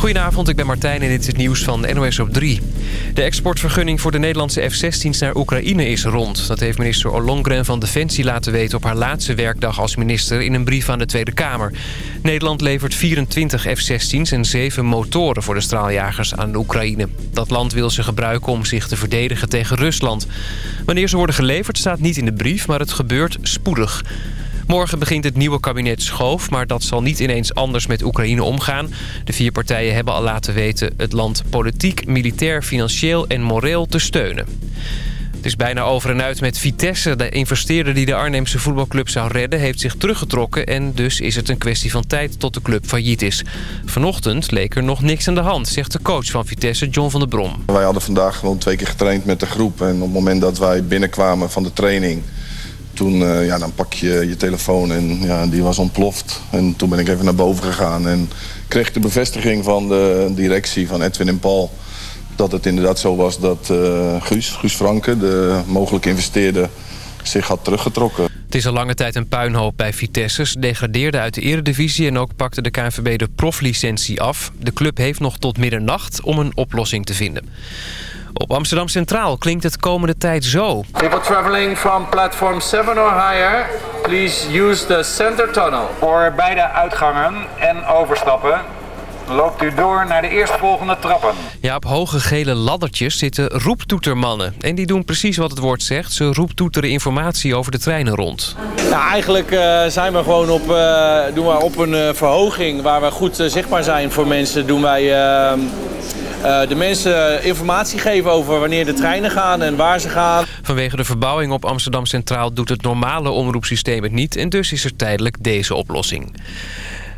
Goedenavond, ik ben Martijn en dit is het nieuws van NOS op 3. De exportvergunning voor de Nederlandse F-16's naar Oekraïne is rond. Dat heeft minister Ollongren van Defensie laten weten op haar laatste werkdag als minister in een brief aan de Tweede Kamer. Nederland levert 24 F-16's en 7 motoren voor de straaljagers aan de Oekraïne. Dat land wil ze gebruiken om zich te verdedigen tegen Rusland. Wanneer ze worden geleverd staat niet in de brief, maar het gebeurt spoedig. Morgen begint het nieuwe kabinet Schoof, maar dat zal niet ineens anders met Oekraïne omgaan. De vier partijen hebben al laten weten het land politiek, militair, financieel en moreel te steunen. Het is bijna over en uit met Vitesse. De investeerder die de Arnhemse voetbalclub zou redden... heeft zich teruggetrokken en dus is het een kwestie van tijd tot de club failliet is. Vanochtend leek er nog niks aan de hand, zegt de coach van Vitesse, John van der Brom. Wij hadden vandaag gewoon twee keer getraind met de groep. En op het moment dat wij binnenkwamen van de training toen uh, ja, dan pak je je telefoon en ja, die was ontploft. En toen ben ik even naar boven gegaan en kreeg de bevestiging van de directie van Edwin en Paul... dat het inderdaad zo was dat uh, Guus, Guus Franke, de mogelijke investeerder, zich had teruggetrokken. Het is al lange tijd een puinhoop bij Vitesse. degradeerde uit de eredivisie en ook pakte de KNVB de proflicentie af. De club heeft nog tot middernacht om een oplossing te vinden. Op Amsterdam Centraal klinkt het komende tijd zo. People traveling from platform 7 or higher, please use the center tunnel. Voor beide uitgangen en overstappen loopt u door naar de eerstvolgende trappen. Ja, op hoge gele laddertjes zitten roeptoetermannen. En die doen precies wat het woord zegt. Ze roeptoeteren informatie over de treinen rond. Ja, eigenlijk uh, zijn we gewoon op, uh, doen we op een uh, verhoging... waar we goed zichtbaar zijn voor mensen. Doen wij de mensen informatie geven over wanneer de treinen gaan en waar ze gaan. Vanwege de verbouwing op Amsterdam Centraal doet het normale omroepsysteem het niet. En dus is er tijdelijk deze oplossing.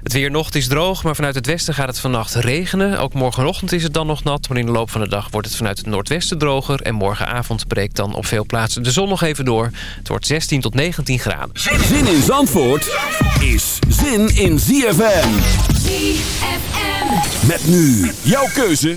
Het weer nog is droog, maar vanuit het westen gaat het vannacht regenen. Ook morgenochtend is het dan nog nat, maar in de loop van de dag wordt het vanuit het noordwesten droger. En morgenavond breekt dan op veel plaatsen de zon nog even door. Het wordt 16 tot 19 graden. Zin in Zandvoort is zin in ZFM. ZFM. Met nu jouw keuze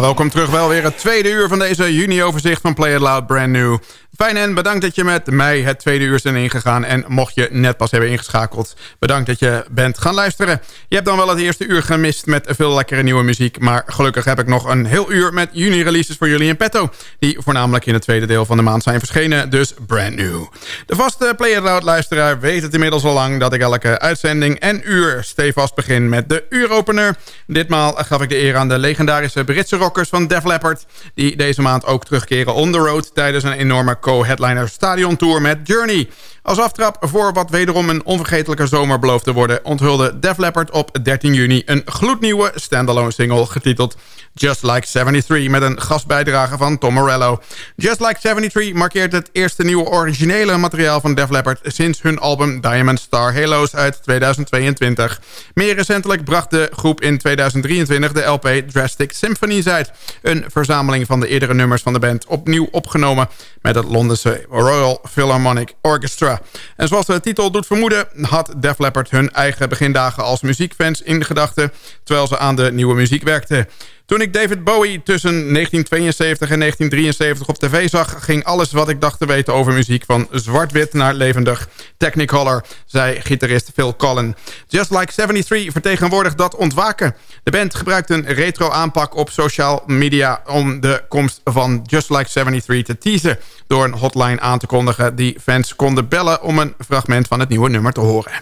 Welkom terug. Wel weer het tweede uur van deze juni-overzicht van Play It Loud Brand New. Fijn en bedankt dat je met mij het tweede uur zijn ingegaan. En mocht je net pas hebben ingeschakeld, bedankt dat je bent gaan luisteren. Je hebt dan wel het eerste uur gemist met veel lekkere nieuwe muziek. Maar gelukkig heb ik nog een heel uur met juni-releases voor jullie in petto. Die voornamelijk in het tweede deel van de maand zijn verschenen. Dus brand new. De vaste Play It Loud luisteraar weet het inmiddels al lang... dat ik elke uitzending en uur stevast begin met de uuropener. Ditmaal gaf ik de eer aan de legendarische Britse rockers van Def Leppard... die deze maand ook terugkeren on the road tijdens een enorme co-headliner Stadion Tour met Journey. Als aftrap voor wat wederom een onvergetelijke zomer belooft te worden... onthulde Def Leppard op 13 juni een gloednieuwe standalone single getiteld Just Like 73... met een gastbijdrage van Tom Morello. Just Like 73 markeert het eerste nieuwe originele materiaal van Def Leppard... sinds hun album Diamond Star Halos uit 2022. Meer recentelijk bracht de groep in 2023 de LP Drastic Symphonies uit. Een verzameling van de eerdere nummers van de band opnieuw opgenomen... met het Londense Royal Philharmonic Orchestra. En zoals de titel doet vermoeden... had Def Leppard hun eigen begindagen als muziekfans in gedachten... terwijl ze aan de nieuwe muziek werkten. Toen ik David Bowie tussen 1972 en 1973 op tv zag... ging alles wat ik dacht te weten over muziek van zwart-wit naar levendig. Technicolor, zei gitarist Phil Collin. Just Like 73 vertegenwoordigt dat ontwaken. De band gebruikt een retro aanpak op social media... om de komst van Just Like 73 te teasen... door een hotline aan te kondigen die fans konden bellen... om een fragment van het nieuwe nummer te horen.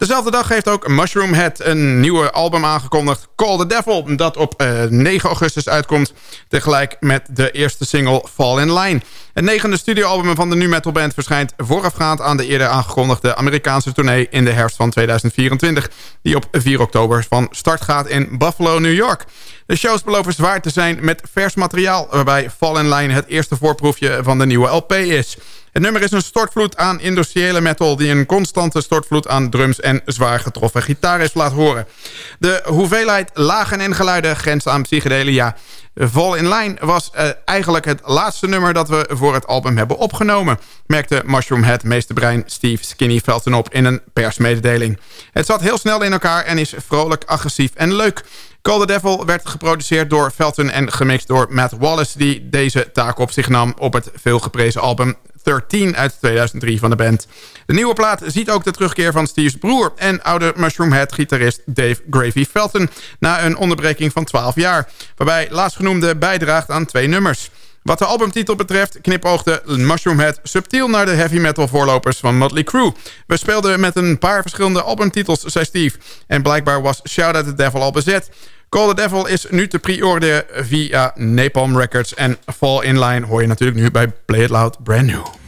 Dezelfde dag heeft ook Mushroom Head een nieuwe album aangekondigd... Call the Devil, dat op 9 eh, augustus uitkomt... tegelijk met de eerste single Fall in Line. Het negende studioalbum van de nu metal band verschijnt voorafgaand aan de eerder aangekondigde Amerikaanse tournee in de herfst van 2024, die op 4 oktober van start gaat in Buffalo, New York. De shows beloven zwaar te zijn met vers materiaal, waarbij Fall in Line het eerste voorproefje van de nieuwe LP is. Het nummer is een stortvloed aan industriële metal... die een constante stortvloed aan drums en zwaar getroffen gitaar laat horen. De hoeveelheid lagen en geluiden grenst aan psychedelia. Vol in Line was uh, eigenlijk het laatste nummer dat we voor het album hebben opgenomen... merkte Mushroom Head meesterbrein Steve Skinny op in een persmededeling. Het zat heel snel in elkaar en is vrolijk, agressief en leuk. Call the Devil werd geproduceerd door Felton en gemixt door Matt Wallace... die deze taak op zich nam op het veelgeprezen album 13 uit 2003 van de band. De nieuwe plaat ziet ook de terugkeer van Steve's broer... en oude Mushroomhead-gitarist Dave Gravy Felton... na een onderbreking van 12 jaar... waarbij laatstgenoemde bijdraagt aan twee nummers... Wat de albumtitel betreft knipoogde Mushroomhead subtiel naar de heavy metal voorlopers van Motley Crue. We speelden met een paar verschillende albumtitels, zei Steve. En blijkbaar was Shout at the Devil al bezet. Call the Devil is nu te pre-orderen via Napalm Records. En Fall in Line hoor je natuurlijk nu bij Play It Loud Brand New.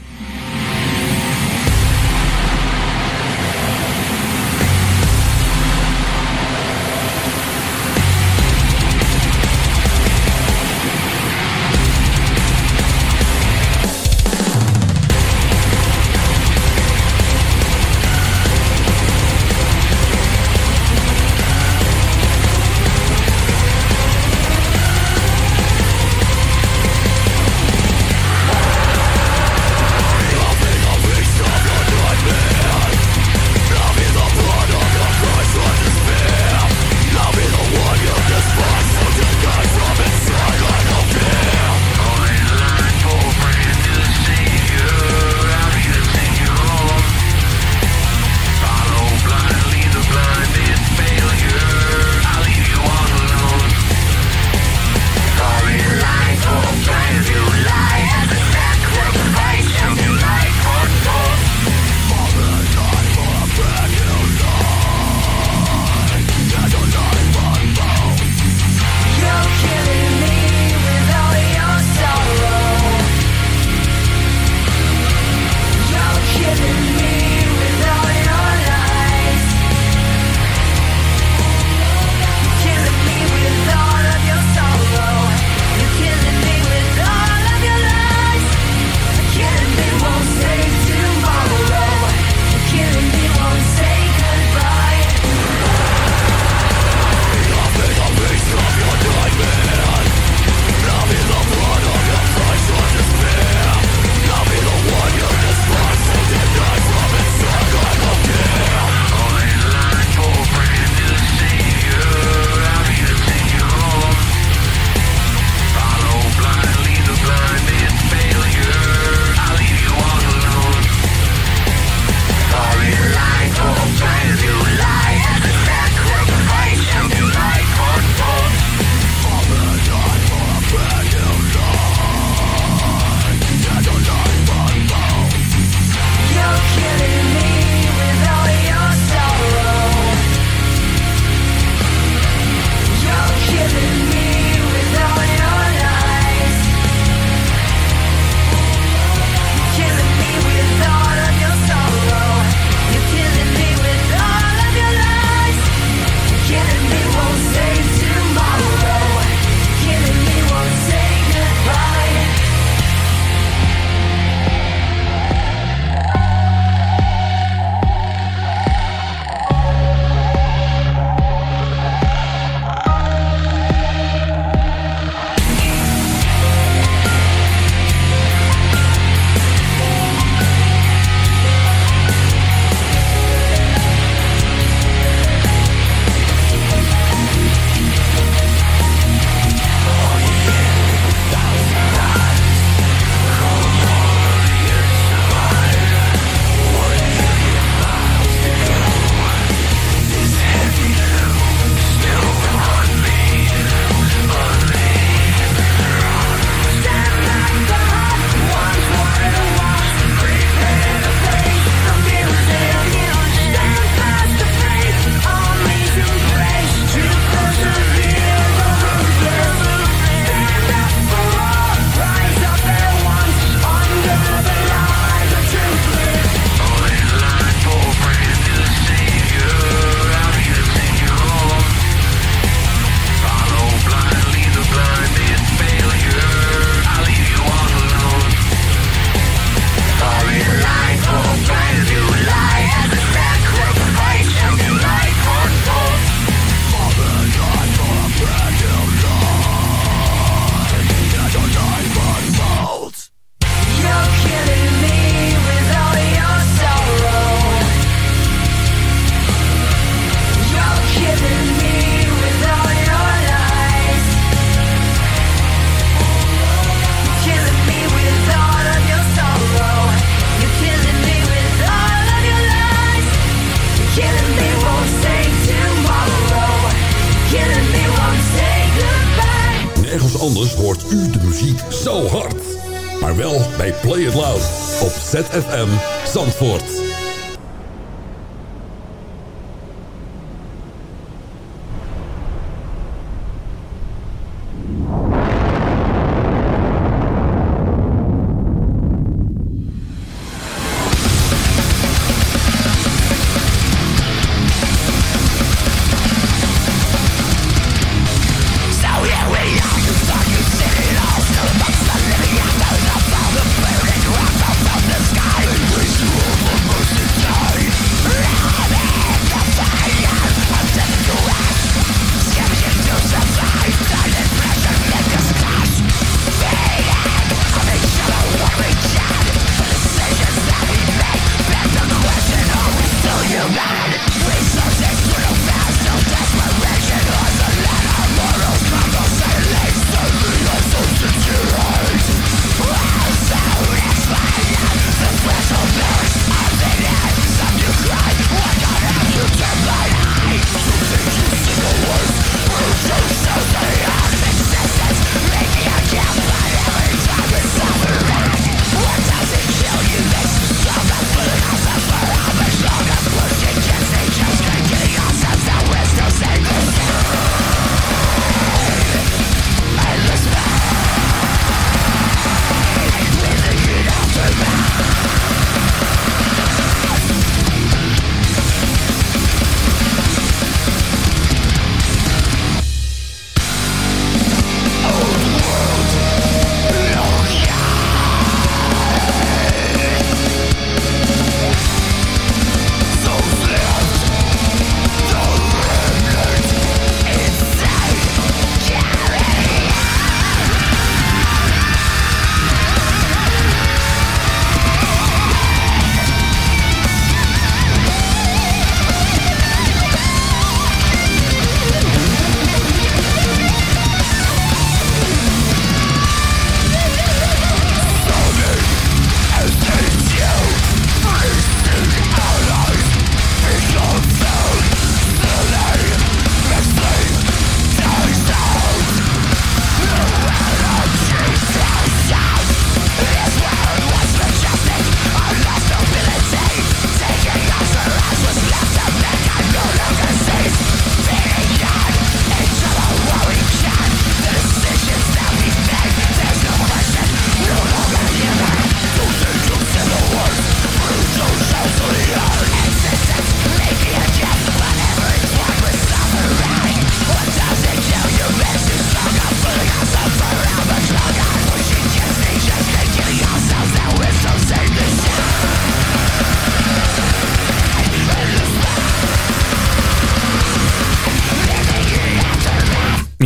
Op ZFM Zandvoort.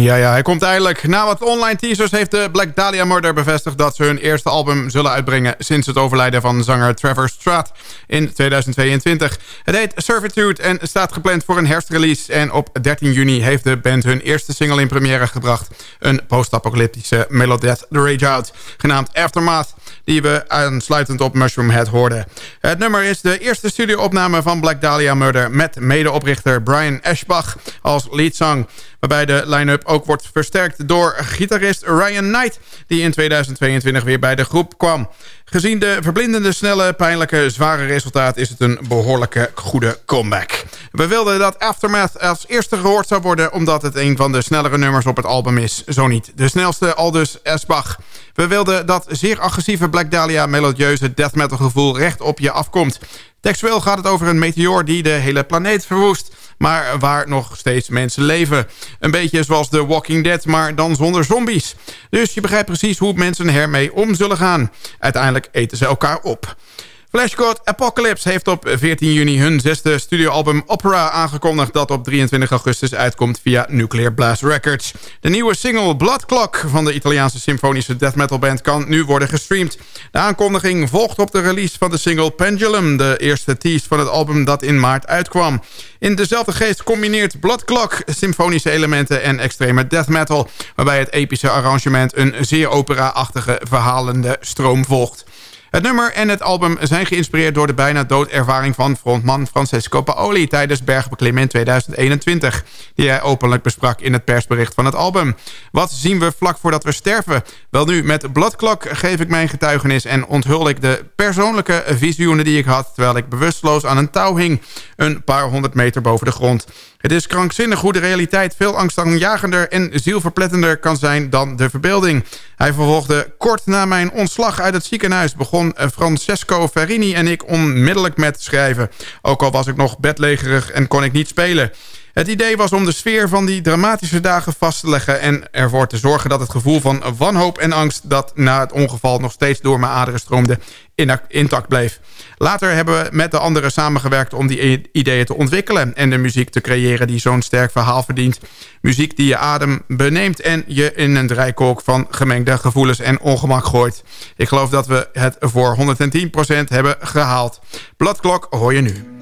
Ja, ja, hij komt eindelijk. Na wat online teasers heeft de Black Dahlia Murder bevestigd... dat ze hun eerste album zullen uitbrengen... sinds het overlijden van zanger Trevor Stratt in 2022. Het heet Servitude en staat gepland voor een herfstrelease... en op 13 juni heeft de band hun eerste single in première gebracht. Een post-apocalyptische Melodeath The Rage Out, genaamd Aftermath... die we aansluitend op Mushroom Head hoorden. Het nummer is de eerste studioopname van Black Dahlia Murder... met medeoprichter Brian Ashbach als leadsong waarbij de line-up ook wordt versterkt door gitarist Ryan Knight... die in 2022 weer bij de groep kwam. Gezien de verblindende, snelle, pijnlijke, zware resultaat... is het een behoorlijke goede comeback. We wilden dat Aftermath als eerste gehoord zou worden... omdat het een van de snellere nummers op het album is. Zo niet de snelste, aldus Esbach. We wilden dat zeer agressieve Black Dahlia melodieuze death metal gevoel recht op je afkomt. Textueel gaat het over een meteoor die de hele planeet verwoest maar waar nog steeds mensen leven. Een beetje zoals The Walking Dead, maar dan zonder zombies. Dus je begrijpt precies hoe mensen ermee om zullen gaan. Uiteindelijk eten ze elkaar op. Flashcode Apocalypse heeft op 14 juni hun zesde studioalbum Opera aangekondigd... dat op 23 augustus uitkomt via Nuclear Blast Records. De nieuwe single Blood Clock van de Italiaanse symfonische death metal band... kan nu worden gestreamd. De aankondiging volgt op de release van de single Pendulum... de eerste tease van het album dat in maart uitkwam. In dezelfde geest combineert Blood Clock symfonische elementen en extreme death metal... waarbij het epische arrangement een zeer opera-achtige verhalende stroom volgt. Het nummer en het album zijn geïnspireerd door de bijna doodervaring van frontman Francesco Paoli tijdens Bergbeklimmen in 2021, die hij openlijk besprak in het persbericht van het album. Wat zien we vlak voordat we sterven? Wel nu, met Bloodclock geef ik mijn getuigenis en onthul ik de persoonlijke visioenen die ik had terwijl ik bewusteloos aan een touw hing, een paar honderd meter boven de grond. Het is krankzinnig hoe de realiteit veel angstaanjagender en zielverplettender kan zijn dan de verbeelding. Hij vervolgde kort na mijn ontslag uit het ziekenhuis begon Francesco Ferrini en ik onmiddellijk met schrijven. Ook al was ik nog bedlegerig en kon ik niet spelen. Het idee was om de sfeer van die dramatische dagen vast te leggen... en ervoor te zorgen dat het gevoel van wanhoop en angst... dat na het ongeval nog steeds door mijn aderen stroomde, intact bleef. Later hebben we met de anderen samengewerkt om die ideeën te ontwikkelen... en de muziek te creëren die zo'n sterk verhaal verdient. Muziek die je adem beneemt en je in een draaikolk van gemengde gevoelens en ongemak gooit. Ik geloof dat we het voor 110% hebben gehaald. Bladklok hoor je nu.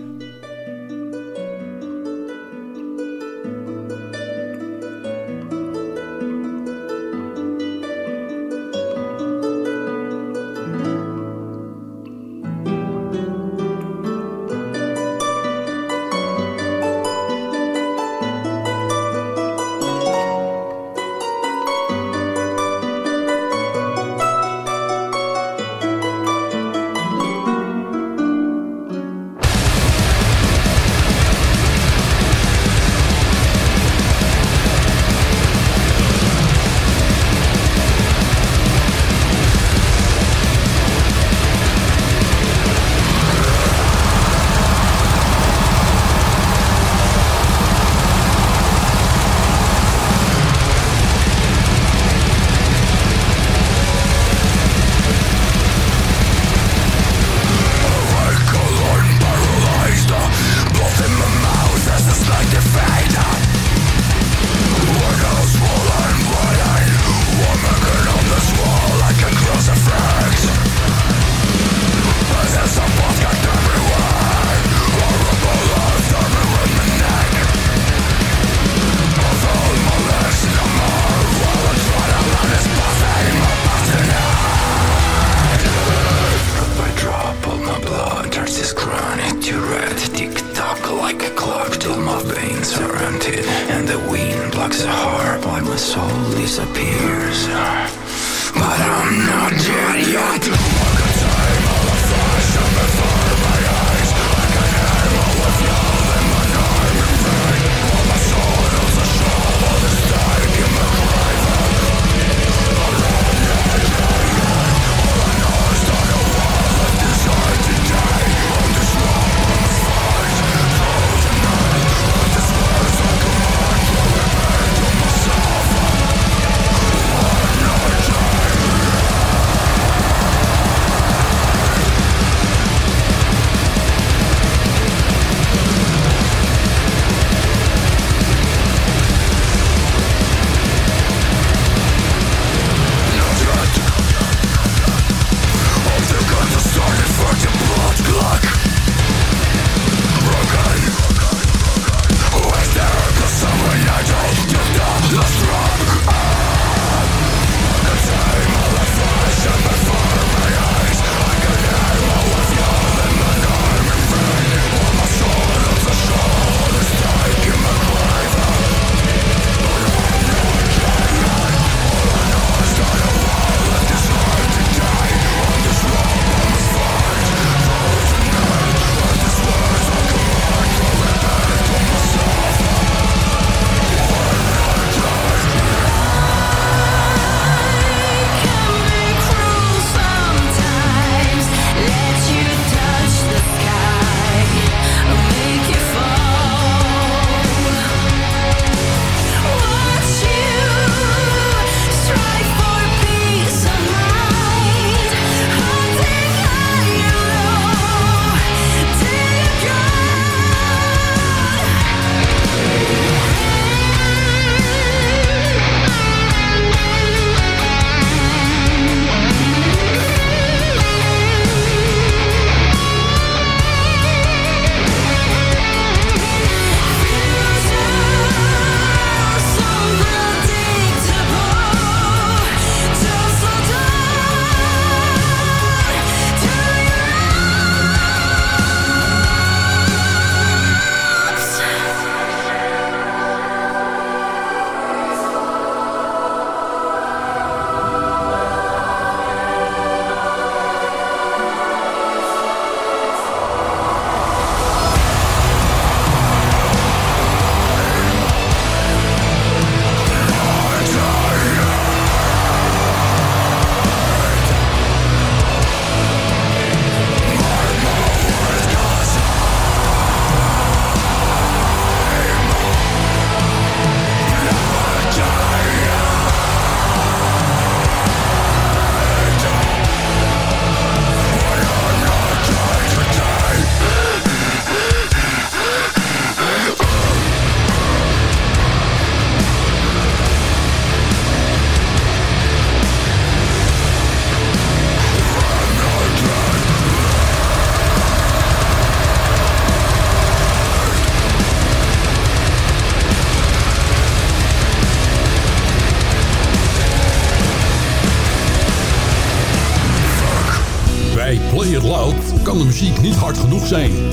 Genoeg zijn.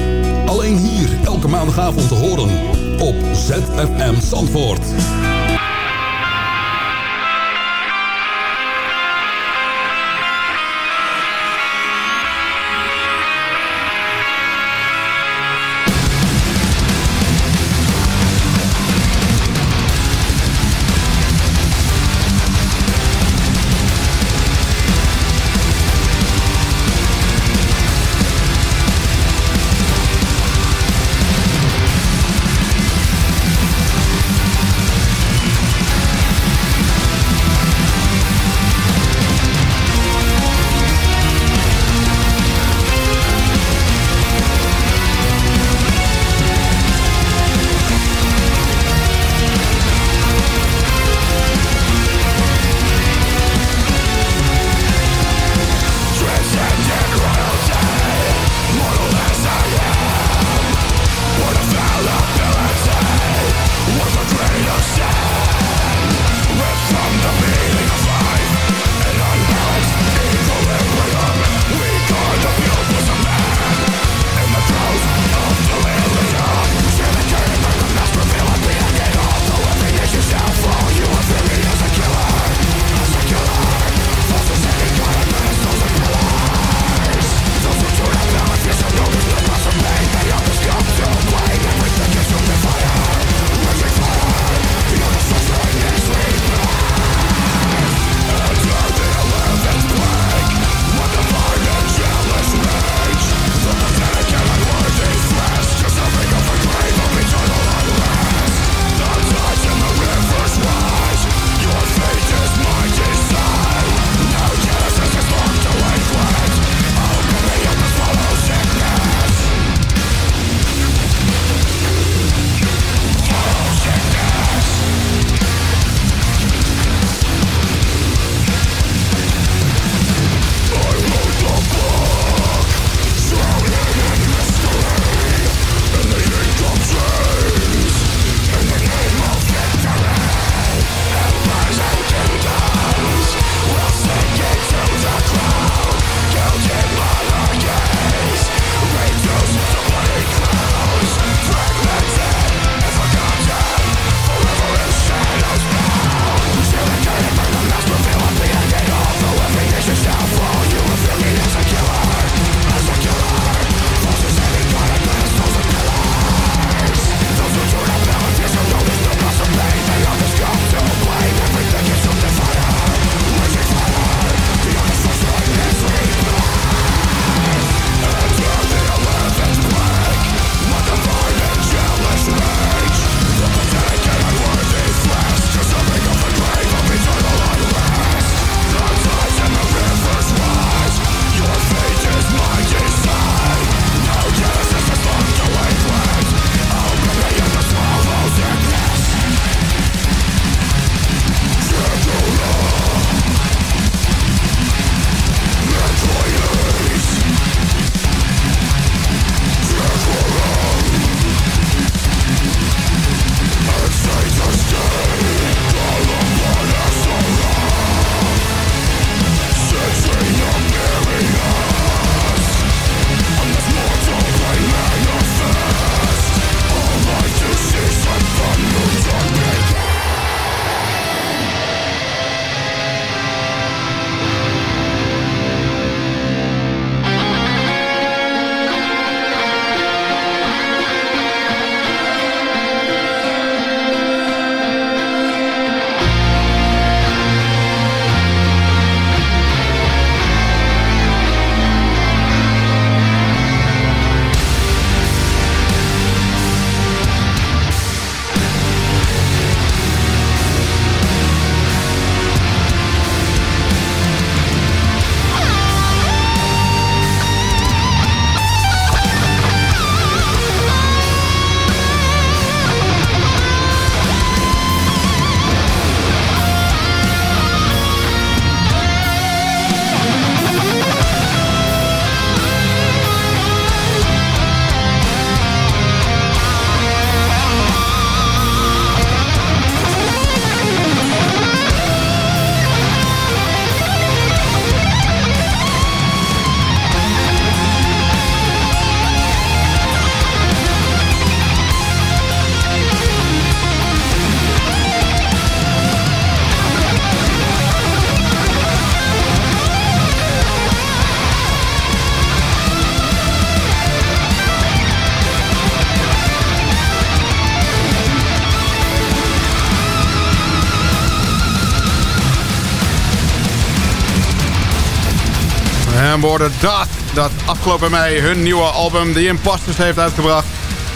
Dat, afgelopen mei hun nieuwe album The Imposters heeft uitgebracht.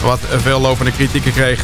Wat veel lopende kritieken kreeg.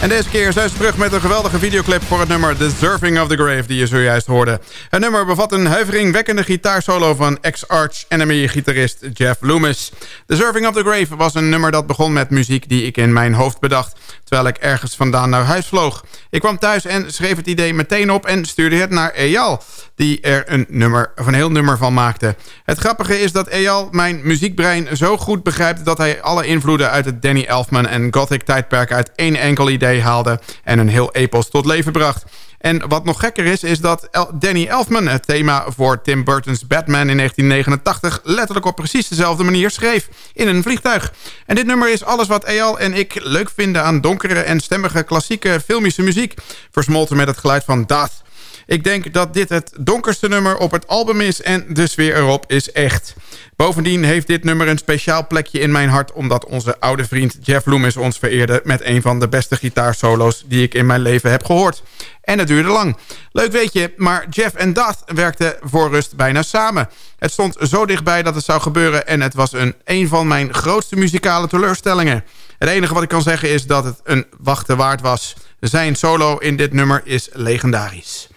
En deze keer zijn ze terug met een geweldige videoclip voor het nummer Deserving of the Grave die je zojuist hoorde. Het nummer bevat een huiveringwekkende gitaarsolo van ex-Arch Enemy-gitarist Jeff Loomis. Deserving of the Grave was een nummer dat begon met muziek die ik in mijn hoofd bedacht, terwijl ik ergens vandaan naar huis vloog. Ik kwam thuis en schreef het idee meteen op en stuurde het naar Eyal, die er een, nummer, of een heel nummer van maakte. Het grappige is dat Eyal mijn muziekbrein zo goed begrijpt dat hij alle invloeden uit het Danny Elfman en Gothic tijdperk uit één enkel idee haalde en een heel epos tot leven bracht. En wat nog gekker is, is dat Danny Elfman het thema voor Tim Burton's Batman in 1989 letterlijk op precies dezelfde manier schreef, in een vliegtuig. En dit nummer is alles wat Eyal en ik leuk vinden aan donkere en stemmige klassieke filmische muziek, versmolten met het geluid van Dath. Ik denk dat dit het donkerste nummer op het album is en de sfeer erop is echt. Bovendien heeft dit nummer een speciaal plekje in mijn hart... omdat onze oude vriend Jeff Loomis ons vereerde... met een van de beste gitaarsolo's die ik in mijn leven heb gehoord. En het duurde lang. Leuk weet je, maar Jeff en Dath werkten voor rust bijna samen. Het stond zo dichtbij dat het zou gebeuren... en het was een, een van mijn grootste muzikale teleurstellingen. Het enige wat ik kan zeggen is dat het een wachten waard was. Zijn solo in dit nummer is legendarisch.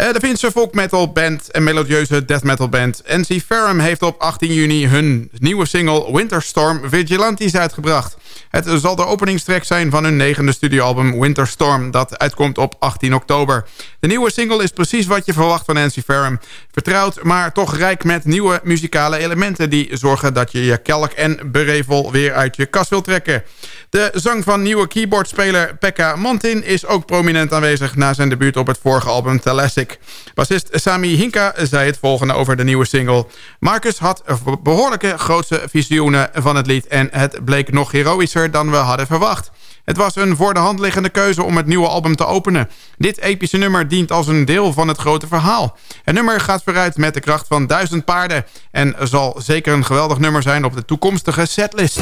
Eh, de Finse folk metal band en melodieuze death metal band NC Ferrum heeft op 18 juni hun nieuwe single Winterstorm Vigilantes uitgebracht. Het zal de openingstrek zijn van hun negende studioalbum Winterstorm dat uitkomt op 18 oktober. De nieuwe single is precies wat je verwacht van Nancy Ferrum. Vertrouwd, maar toch rijk met nieuwe muzikale elementen... die zorgen dat je je kelk en berevel weer uit je kas wilt trekken. De zang van nieuwe keyboardspeler Pekka Montin is ook prominent aanwezig... na zijn debuut op het vorige album Thalassic. Bassist Sami Hinka zei het volgende over de nieuwe single. Marcus had behoorlijke grootse visioenen van het lied... en het bleek nog dan we hadden verwacht. Het was een voor de hand liggende keuze om het nieuwe album te openen. Dit epische nummer dient als een deel van het grote verhaal. Het nummer gaat vooruit met de kracht van duizend paarden... en zal zeker een geweldig nummer zijn op de toekomstige setlist.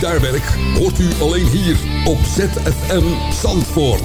Gitaarwerk hoort u alleen hier op ZFM Zandvoort.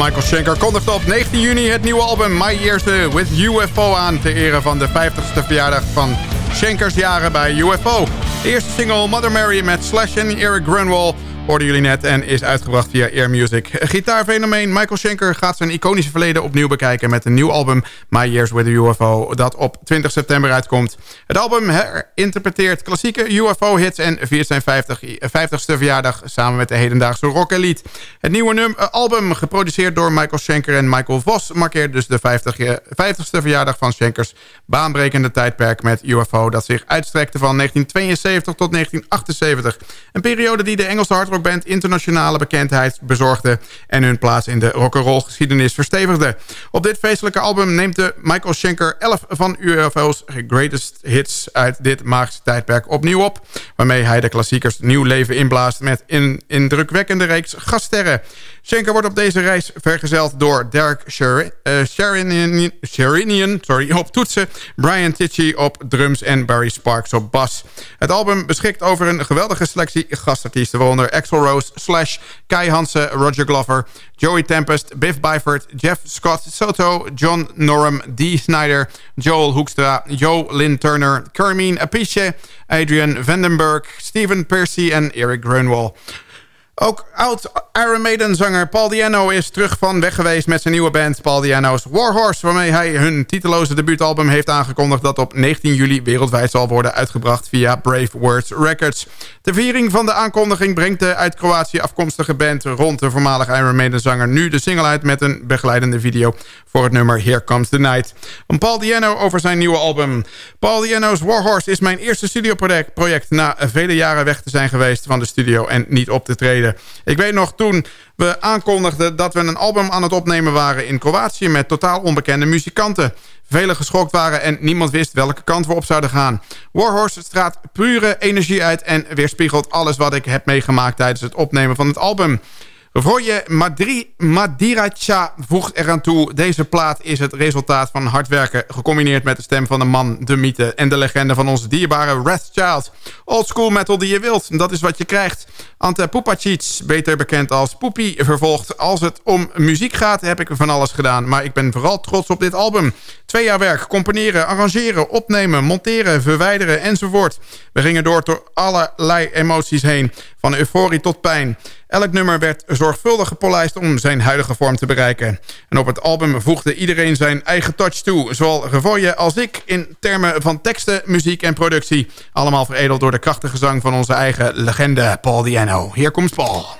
Michael Schenker kondigde op 19 juni het nieuwe album My Years With UFO aan... ter ere van de 50ste verjaardag van Schenkers jaren bij UFO. De eerste single Mother Mary met Slash en Eric Grunwald hoorden jullie net en is uitgebracht via Air Music. Gitaarfenomeen Michael Schenker gaat zijn iconische verleden opnieuw bekijken... met een nieuw album My Years With The UFO dat op 20 september uitkomt. Het album herinterpreteert klassieke UFO-hits en viert zijn 50, 50ste verjaardag... samen met de hedendaagse rock elite. Het nieuwe eh, album, geproduceerd door Michael Schenker en Michael Vos... markeert dus de 50, 50ste verjaardag van Schenkers baanbrekende tijdperk met UFO... dat zich uitstrekte van 1972 tot 1978. Een periode die de Engelse hardrock hardrockband internationale bekendheid bezorgde... en hun plaats in de rock'n'roll geschiedenis verstevigde. Op dit feestelijke album neemt de Michael Schenker 11 van UFO's greatest hits uit dit magische tijdperk opnieuw op... waarmee hij de klassiekers nieuw leven inblaast met een indrukwekkende reeks gaststerren. Schenker wordt op deze reis vergezeld door Derek Sherinian, uh, sorry, op toetsen... Brian Tichy op drums en Barry Sparks op bas. Het album beschikt over een geweldige selectie gastartiesten... waaronder Axel Rose, Slash, Kai Hansen, Roger Glover... Joey Tempest, Biff Byford, Jeff Scott Soto... John Norum, Dee Snyder, Joel Hoekstra... Joe Lynn Turner, Carmine Apiche... Adrian Vandenberg, Steven Percy en Eric Grunwald. Ook oud Iron Maiden zanger Paul Diano is terug van weg geweest met zijn nieuwe band Paul Diano's Warhorse... waarmee hij hun titeloze debuutalbum heeft aangekondigd... dat op 19 juli wereldwijd zal worden uitgebracht via Brave Words Records. De viering van de aankondiging brengt de uit Kroatië afkomstige band... rond de voormalige Iron Maiden zanger nu de single uit... met een begeleidende video voor het nummer Here Comes the Night. Van Paul Diano over zijn nieuwe album. Paul Diano's Warhorse is mijn eerste studioproject... na vele jaren weg te zijn geweest van de studio en niet op te treden. Ik weet nog toen we aankondigden dat we een album aan het opnemen waren in Kroatië... met totaal onbekende muzikanten. Velen geschokt waren en niemand wist welke kant we op zouden gaan. Warhorse straat pure energie uit en weerspiegelt alles wat ik heb meegemaakt... tijdens het opnemen van het album. Roje Madri Madiracha voegt eraan toe... deze plaat is het resultaat van hard werken... gecombineerd met de stem van de man, de mythe... en de legende van onze dierbare Wrathchild. Old school metal die je wilt, dat is wat je krijgt. Ante Pupacic, beter bekend als Poepie, vervolgt... als het om muziek gaat, heb ik van alles gedaan... maar ik ben vooral trots op dit album. Twee jaar werk, componeren, arrangeren, opnemen... monteren, verwijderen enzovoort. We gingen door door allerlei emoties heen... van euforie tot pijn... Elk nummer werd zorgvuldig gepolijst om zijn huidige vorm te bereiken. En op het album voegde iedereen zijn eigen touch toe. Zowel Revoye als ik in termen van teksten, muziek en productie. Allemaal veredeld door de krachtige zang van onze eigen legende Paul Diano. Hier komt Paul.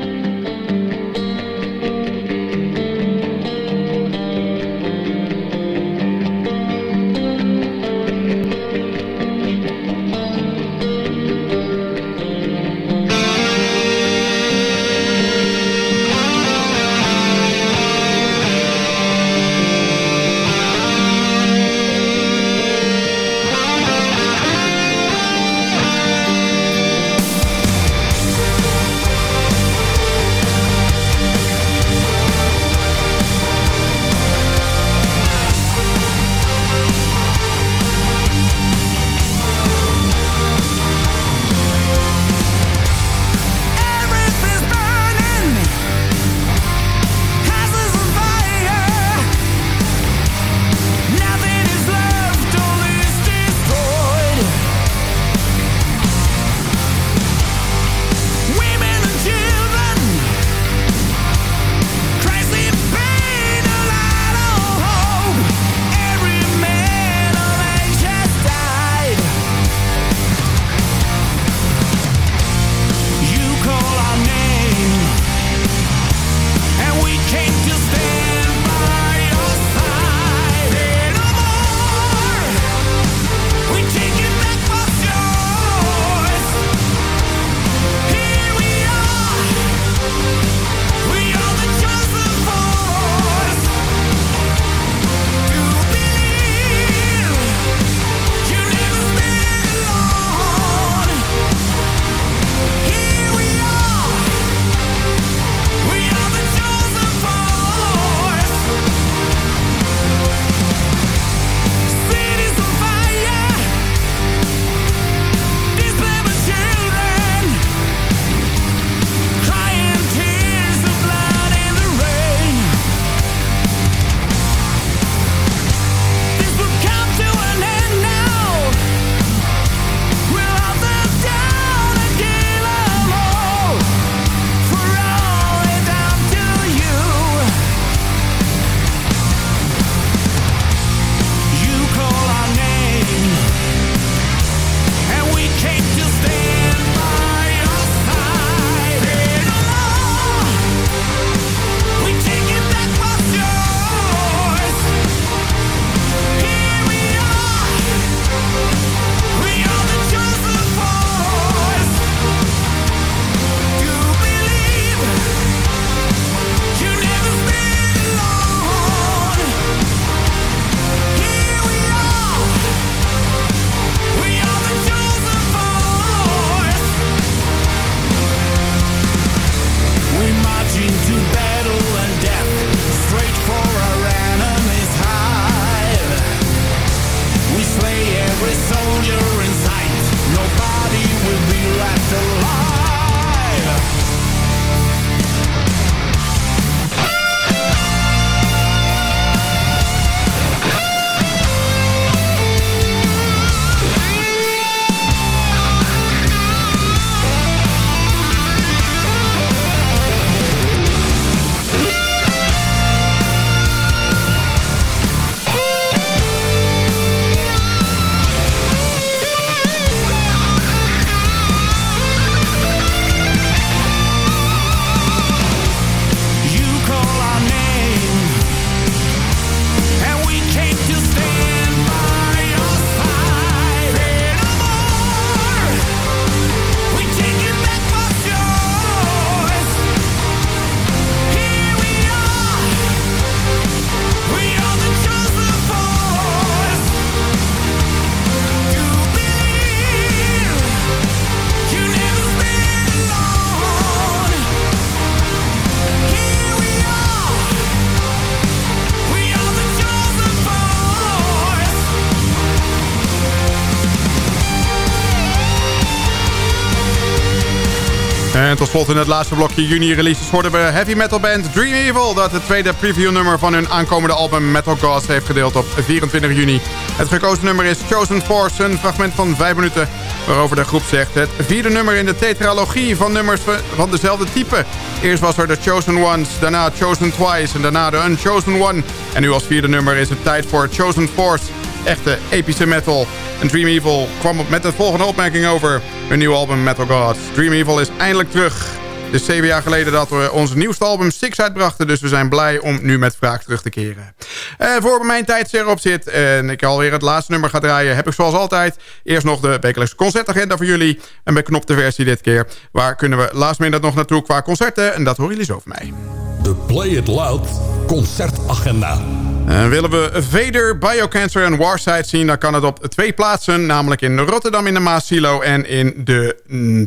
Tot slot in het laatste blokje juni releases hoorden we heavy metal band Dream Evil... dat het tweede previewnummer van hun aankomende album Metal Gods heeft gedeeld op 24 juni. Het gekozen nummer is Chosen Force, een fragment van 5 minuten... waarover de groep zegt het vierde nummer in de tetralogie van nummers van dezelfde type. Eerst was er The Chosen Ones, daarna Chosen Twice en daarna The Unchosen One. En nu als vierde nummer is het tijd voor Chosen Force... echte epische metal. En Dream Evil kwam met de volgende opmerking over hun nieuwe album Metal Gods. Dream Evil is eindelijk terug. Het is zeven jaar geleden dat we ons nieuwste album Six uitbrachten. Dus we zijn blij om nu met Vraag terug te keren. Uh, voor mijn tijd erop zit en ik alweer het laatste nummer ga draaien... heb ik zoals altijd eerst nog de wekelijkse concertagenda voor jullie. Een beknopte versie dit keer. Waar kunnen we last minute nog naartoe qua concerten? En dat horen jullie zo van mij. De Play It Loud concertagenda. En willen we Vader, Biocancer en Warside zien... dan kan het op twee plaatsen. Namelijk in Rotterdam in de Maasilo... en in de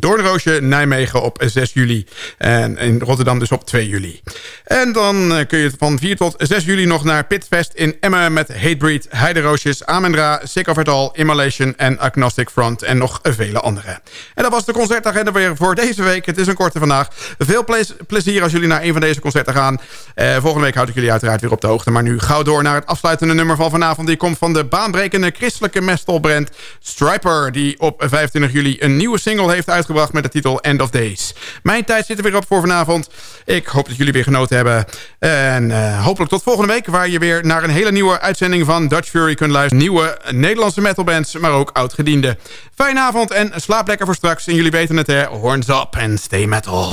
Doornroosje Nijmegen op 6 juli. En in Rotterdam dus op 2 juli. En dan eh, kun je van 4 tot 6 juli nog naar Pitfest in Emmen... met Hatebreed, Heideroosjes, Amendra, Sick of It All... Immolation en Agnostic Front en nog vele andere. En dat was de concertagenda weer voor deze week. Het is een korte vandaag. Veel plezier als jullie naar een van deze concerten gaan. Uh, volgende week houd ik jullie uiteraard weer op de hoogte. Maar nu gauw door naar het afsluitende nummer van vanavond. Die komt van de baanbrekende christelijke metalbrand Striper... die op 25 juli een nieuwe single heeft uitgebracht met de titel End of Days. Mijn tijd zit er weer op voor vanavond. Ik hoop dat jullie weer genoten hebben. En uh, hopelijk tot volgende week... waar je weer naar een hele nieuwe uitzending van Dutch Fury kunt luisteren. Nieuwe Nederlandse metalbands, maar ook oud-gediende. Fijne avond en slaap lekker voor straks. En jullie weten het, hè. Horns up en stay metal.